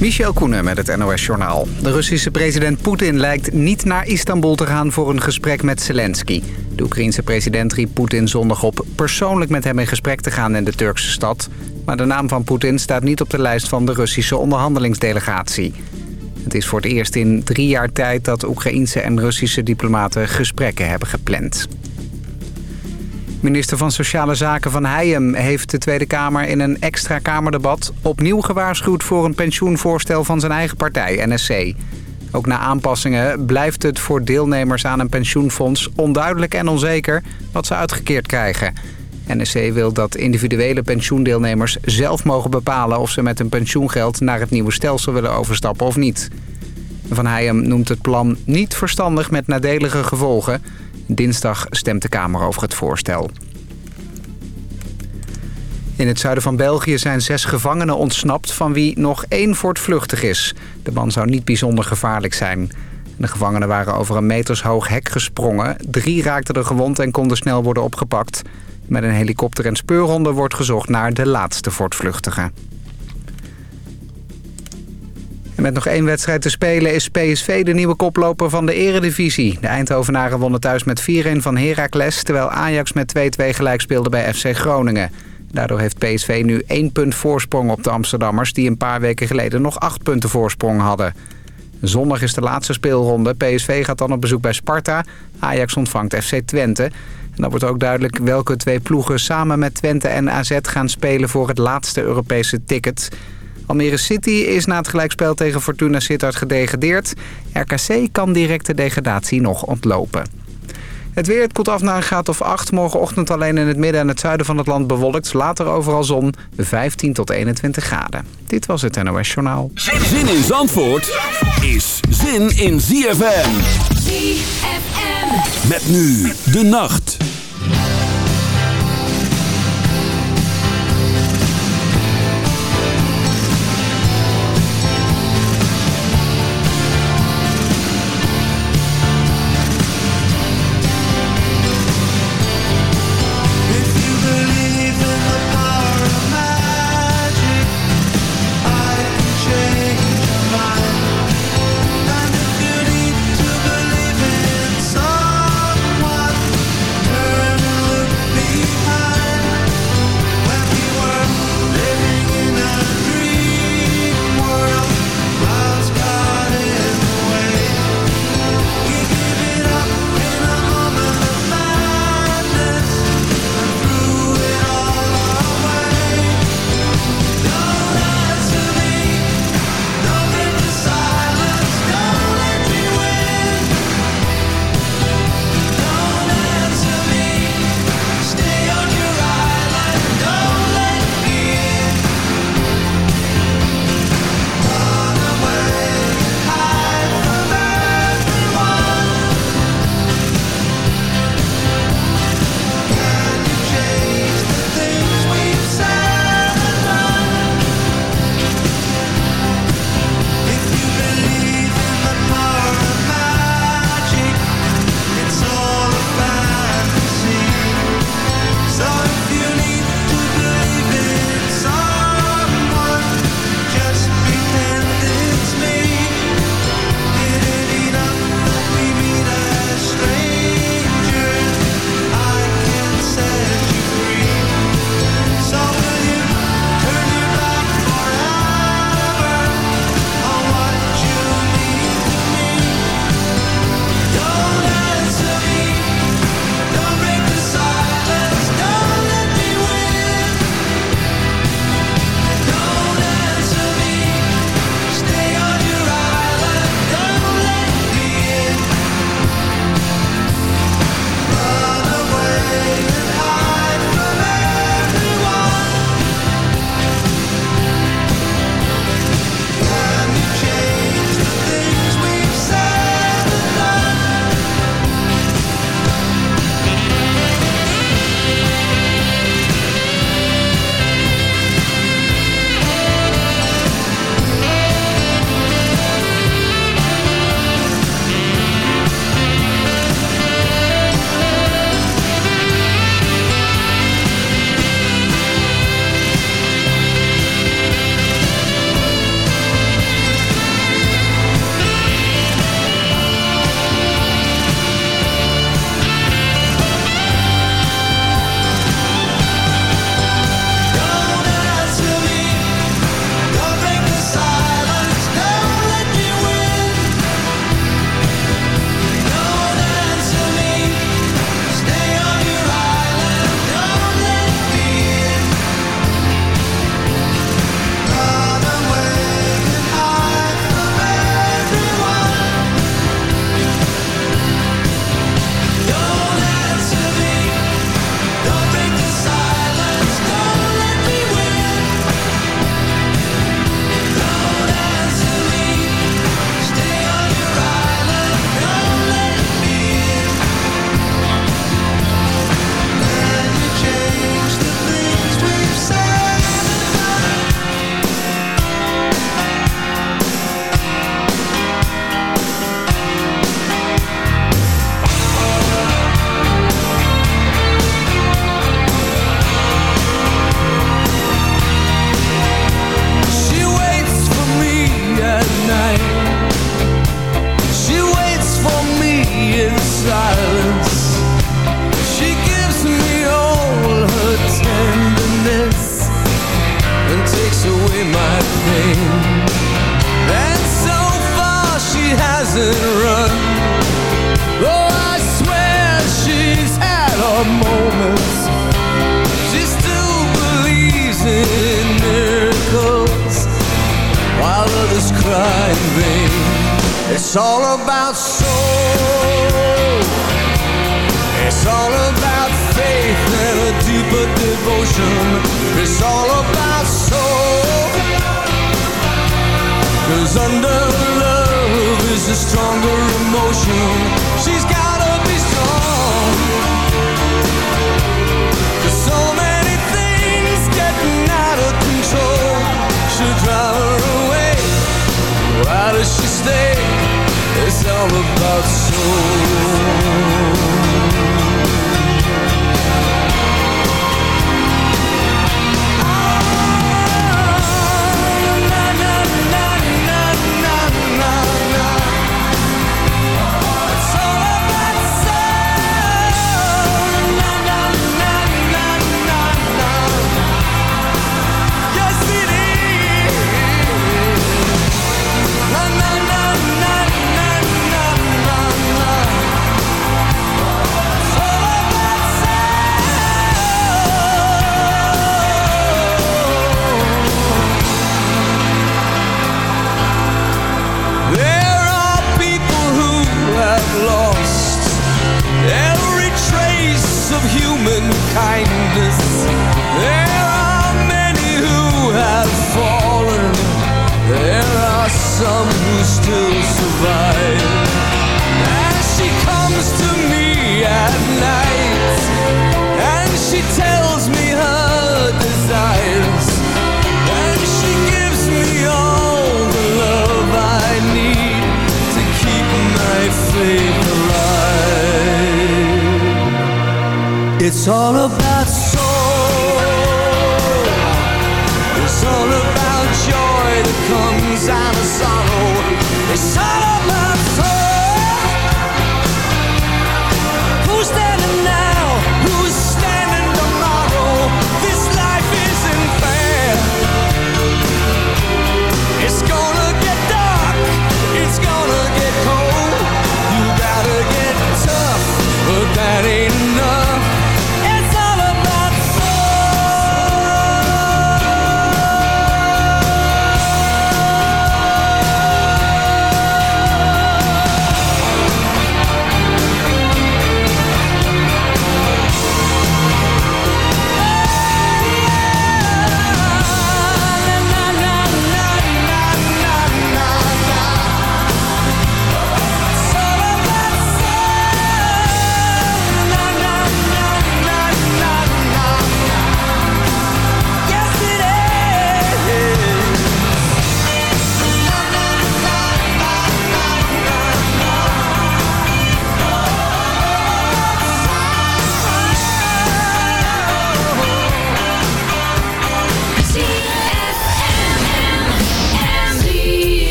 Michel Koenen met het NOS-journaal. De Russische president Poetin lijkt niet naar Istanbul te gaan voor een gesprek met Zelensky. De Oekraïense president riep Poetin zondag op persoonlijk met hem in gesprek te gaan in de Turkse stad. Maar de naam van Poetin staat niet op de lijst van de Russische onderhandelingsdelegatie. Het is voor het eerst in drie jaar tijd dat Oekraïense en Russische diplomaten gesprekken hebben gepland. Minister van Sociale Zaken Van Heijem heeft de Tweede Kamer in een extra Kamerdebat opnieuw gewaarschuwd voor een pensioenvoorstel van zijn eigen partij, NSC. Ook na aanpassingen blijft het voor deelnemers aan een pensioenfonds onduidelijk en onzeker wat ze uitgekeerd krijgen. NSC wil dat individuele pensioendeelnemers zelf mogen bepalen of ze met hun pensioengeld naar het nieuwe stelsel willen overstappen of niet. Van Heijem noemt het plan niet verstandig met nadelige gevolgen. Dinsdag stemt de Kamer over het voorstel. In het zuiden van België zijn zes gevangenen ontsnapt... van wie nog één voortvluchtig is. De man zou niet bijzonder gevaarlijk zijn. De gevangenen waren over een metershoog hek gesprongen. Drie raakten er gewond en konden snel worden opgepakt. Met een helikopter en speurhonden wordt gezocht naar de laatste voortvluchtigen. En met nog één wedstrijd te spelen is PSV de nieuwe koploper van de eredivisie. De Eindhovenaren wonnen thuis met 4-1 van Heracles... terwijl Ajax met 2-2 gelijk speelde bij FC Groningen. Daardoor heeft PSV nu één punt voorsprong op de Amsterdammers... die een paar weken geleden nog acht punten voorsprong hadden. Zondag is de laatste speelronde. PSV gaat dan op bezoek bij Sparta. Ajax ontvangt FC Twente. En dan wordt ook duidelijk welke twee ploegen samen met Twente en AZ gaan spelen... voor het laatste Europese ticket... Almere City is na het gelijkspel tegen Fortuna Sittard gedegradeerd. RKC kan direct de degradatie nog ontlopen. Het weer, het koelt af naar een graad of 8. Morgenochtend alleen in het midden en het zuiden van het land bewolkt. Later overal zon, 15 tot 21 graden. Dit was het NOS Journaal. Zin in Zandvoort is zin in ZFM. ZFM. Met nu de nacht.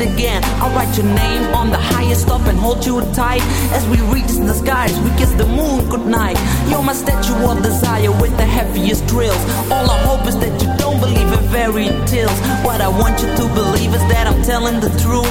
It again. I'll write your name on the highest top and hold you tight as we reach the skies. We kiss the moon goodnight. You're my statue of desire with the heaviest drills. All I hope is that you don't believe in fairy tales. What I want you to believe is that I'm telling the truth.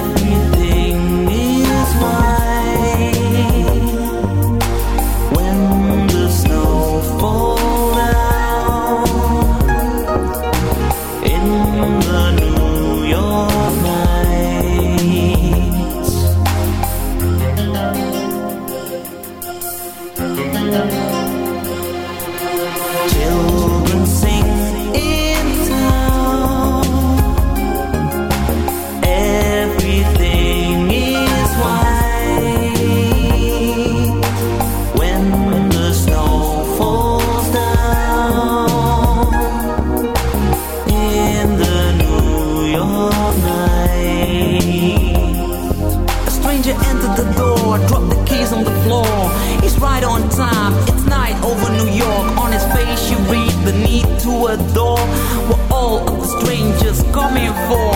need to adore. What all of the strangers coming for?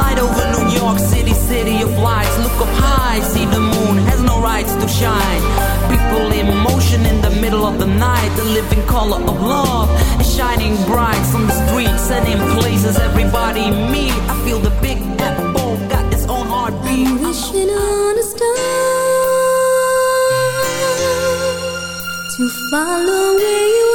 Light over New York City, city of lights. Look up high, see the moon has no rights to shine. People in motion in the middle of the night. The living color of love is shining bright on the streets and in places everybody meet. I feel the big apple got its own heartbeat. I'm wishing on a star to follow where you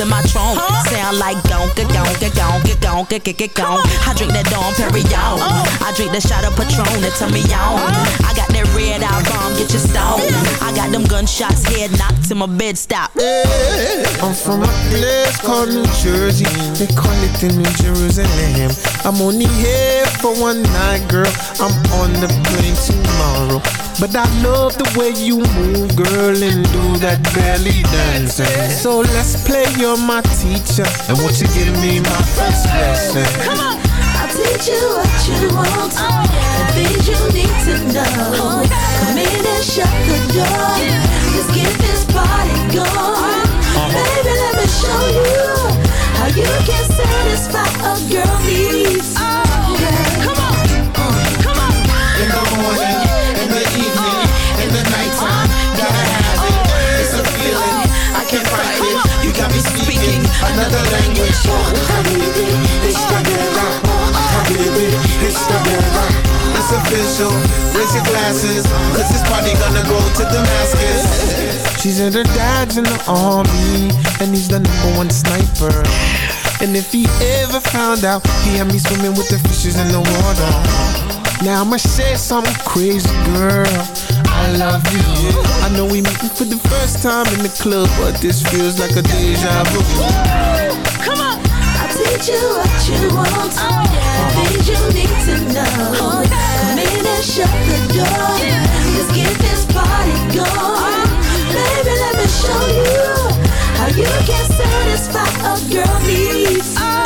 in my trunk. Sound like gonka, gonka, gonka, gonka, gonka, gonka. I drink that Dom Perignon. Oh. I drink that shot of Patron that turn me on. Uh-huh. I got that red eye bomb, get you stoned. I got them gunshots, head knocked till my bed stop. I'm from a place called New Jersey. They call it the New Jerusalem. I'm only here for one night, girl. I'm on the plane tomorrow. But I love the way you move, girl, and do that belly dancing. So let's play, you're my teacher. And won't you give me my first lesson? Come on. I'll teach you what you want oh. and things you need to know. Oh, Come in and shut the door. Let's get this party going. Uh-huh. Baby, let me show you how you can satisfy a girl needs. Oh, Come on, language. Habibi, it's official, raise your this party gonna go to Damascus. She's in her dad's in the army, and he's the number one sniper. And if he ever found out, he had me swimming with the fishes in the water. Now I'ma say something crazy, girl. I love you. I know we meeting for the first time in the club, but this feels like a deja vu. Come on. I'll teach you what you want and things you need to know. Come in and shut the door. Let's get this party going. Baby, let me show you how you can satisfy a girl needs. Come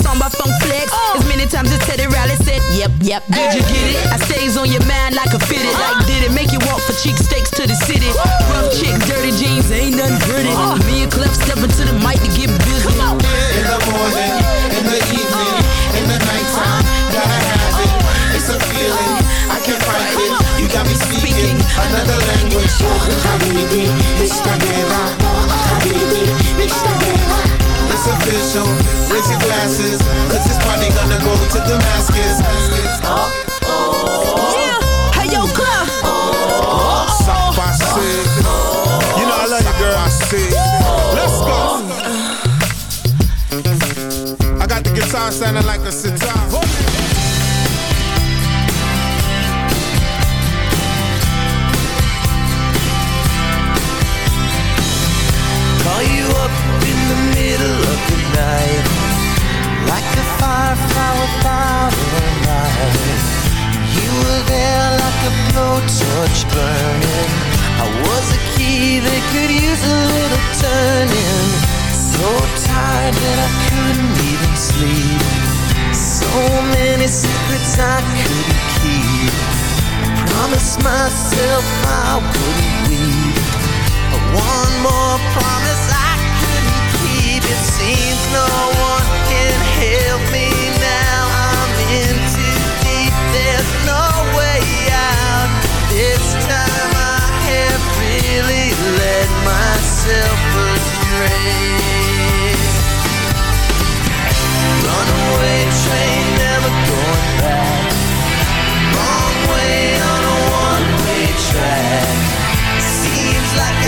As many times as Teddy Riley said, Yep, yep, did you get it? I stays on your mind like a fitted. Like, did it make you walk for cheek steaks to the city? Rough chick, dirty jeans, ain't nothing pretty. Me and Clef stepping to the mic to get busy. In the morning, in the evening, uh-huh. in the nighttime, gotta have it. Uh-huh. It's a feeling, I can't uh-huh. fight it. You got me speaking another language. Habibi, it's guerra. Habibi, it's guerra. It's official, raise your glasses, cause this party gonna go to Damascus. Yeah, hey yo, Clef. You know I love you, girl. I said. Let's go. I got the guitar sounding like a sitar. You up in the middle of the night? Like a You were there like a blowtorch burning. I was a key that could use a little turning. So tired that I couldn't even sleep. So many secrets I couldn't keep. Promised myself I wouldn't weep. One more promise I couldn't keep. It seems no one can help me now. I'm in too deep. There's no way out. This time I have really let myself astray. Runaway train,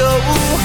go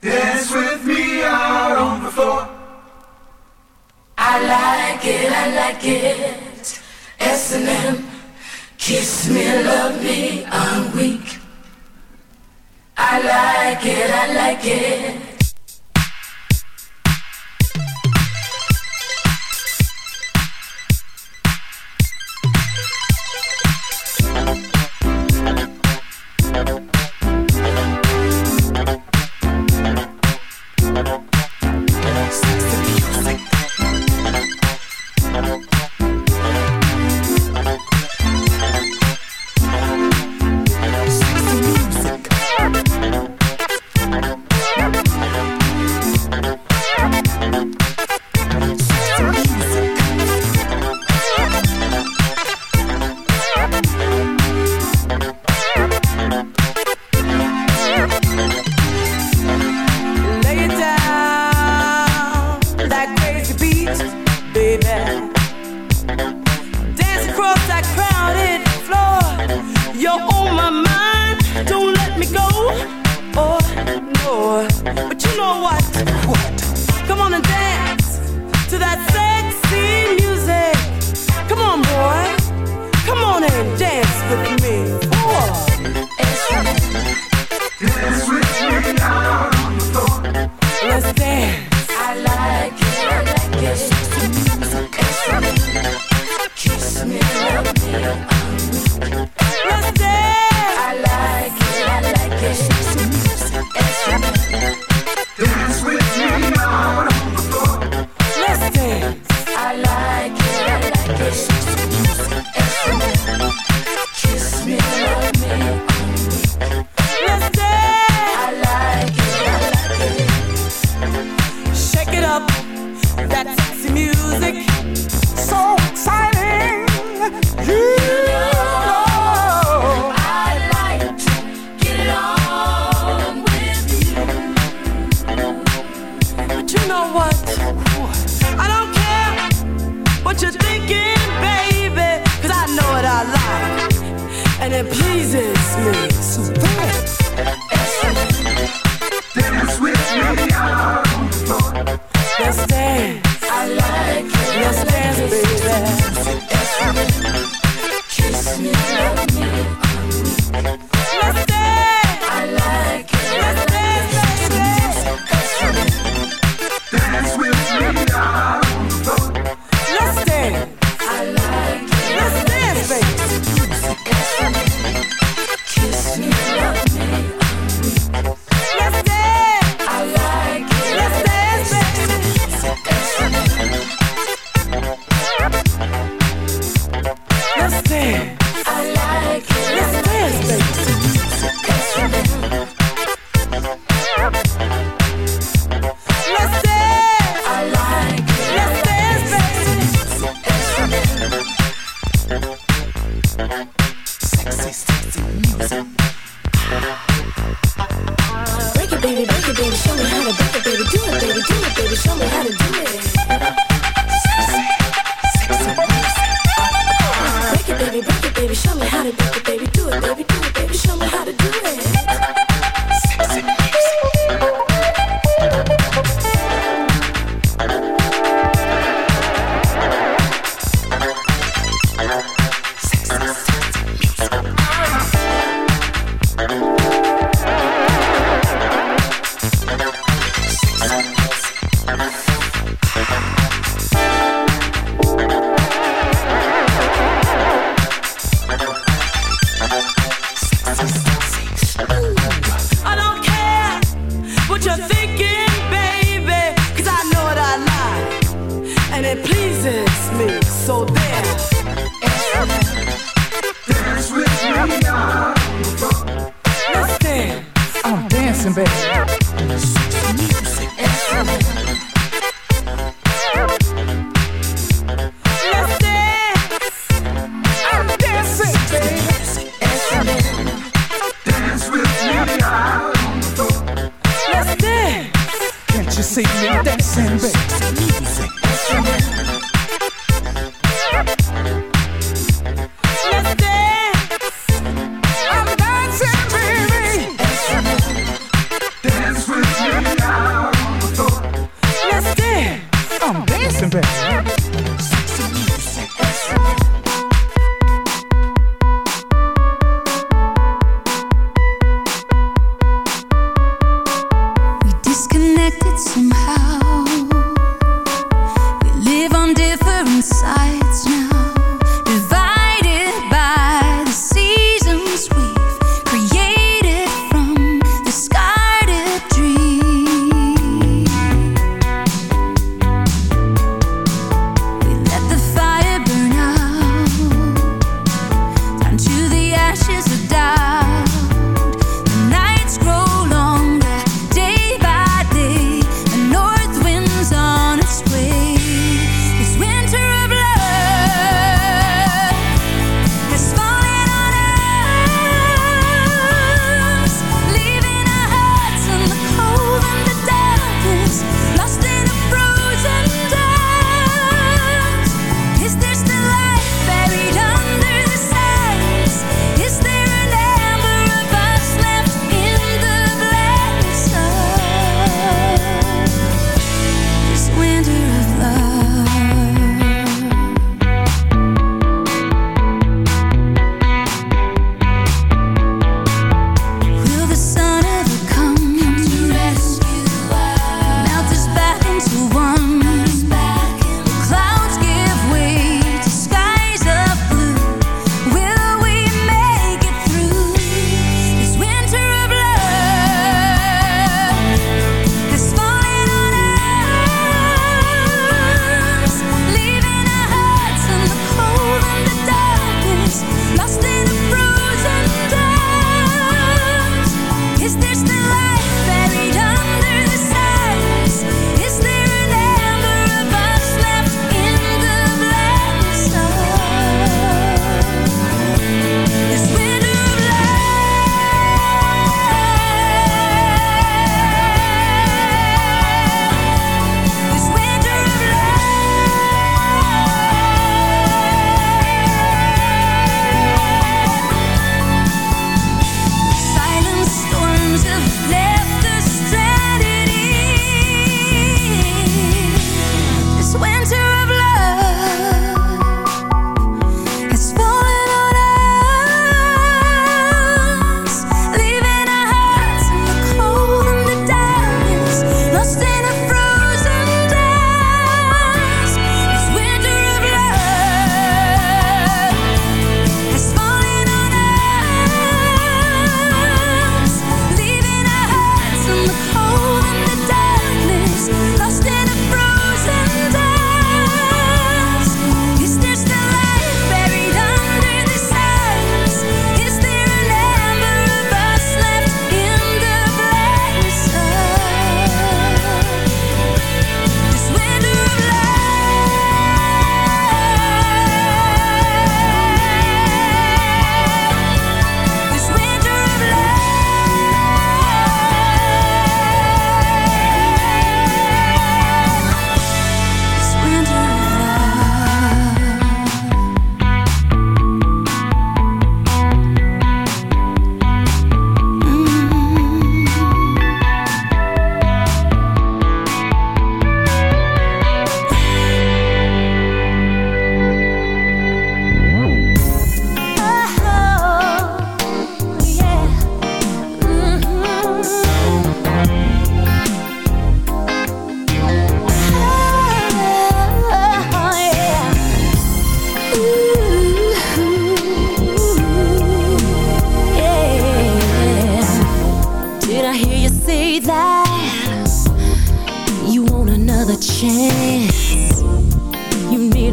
Dance with me out on the floor. I like it, I like it. S and M, kiss me, love me, I'm weak. I like it, I like it.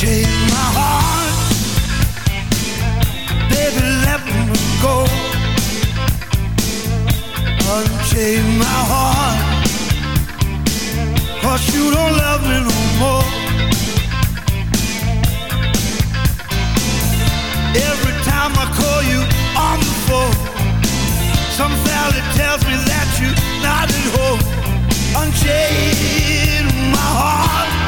My heart. Baby, let me go. Unchain my you don't love me no more. Every time I call you on the phone Some valley tells me that you're not at home. Unchain my heart.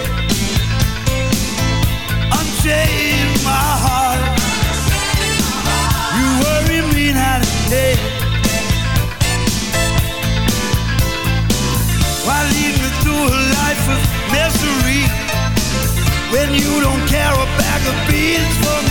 you don't care a bag of beans for me.